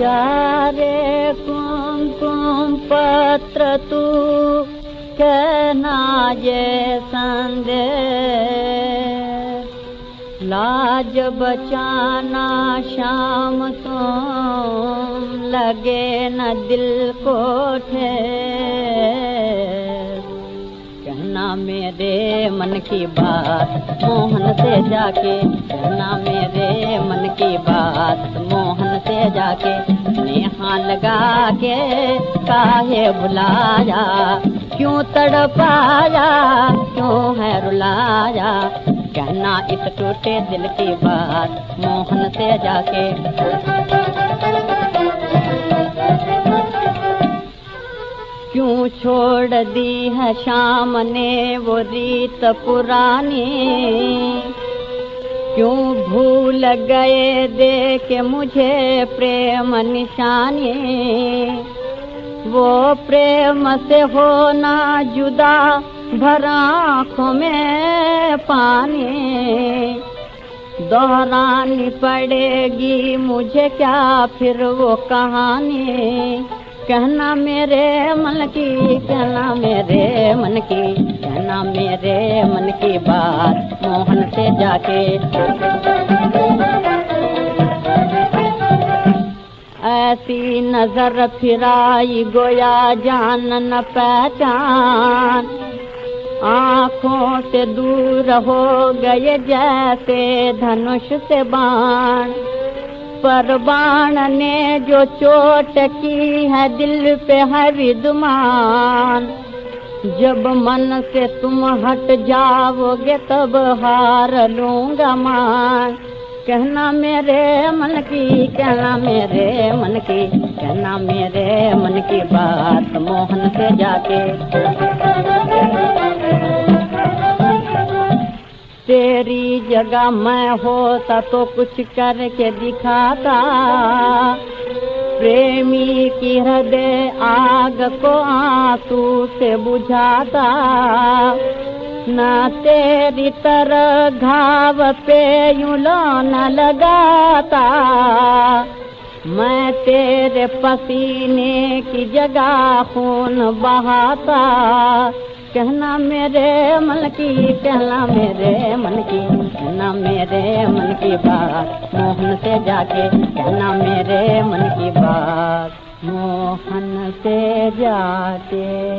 जा रे कुमकुम पत्र तू? कहना ये संदे लाज बचाना शाम तुम लगे न दिल को ठेर कहना मेरे मन की बात, मोहन से जाके। कहना मेरे मन की बात, मोहन जाके, नेहा लगा के काहे बुलाया? क्यों तड़पाया? क्यों है रुलाया? कहना इस टूटे दिल की बात, मोहन से जाके। क्यों छोड़ दी है शाम ने वो रीत पुरानी? क्यों भूल गए? दे के मुझे प्रेम निशानी। वो प्रेम से होना जुदा भर आँखों में पानी। दोहरानी पड़ेगी मुझे क्या फिर वो कहानी? कहना मेरे मन की, कहना मेरे मन की, कहना मेरे मन की बात मोहन से जाके। ऐसी नज़र फिराई गोया जान न पहचान। आँखों से दूर हो गए जैसे धनुष से बाण। पर बाण ने जो चोट की है दिल पे है विद्यमान जब मन से तुम हट जाओगे तब हार लूँगा मान। कहना मेरे मन की, कहना मेरे मन की, कहना मेरे मन की बात मोहन से जाके। तेरी जगह मैं होता तो कुछ करके दिखाता। प्रेमी की हृदय आग को आँसू से बुझाता। न तेरी तरह घाव पे यूँ न लगाता। मैं तेरे पसीने की जगह खून बहाता। कहना मेरे मन की, कहना मेरे मन की, कहना मेरे मन की बात। मोहन से जाके कहना मेरे मन की बात। मोहन से जाके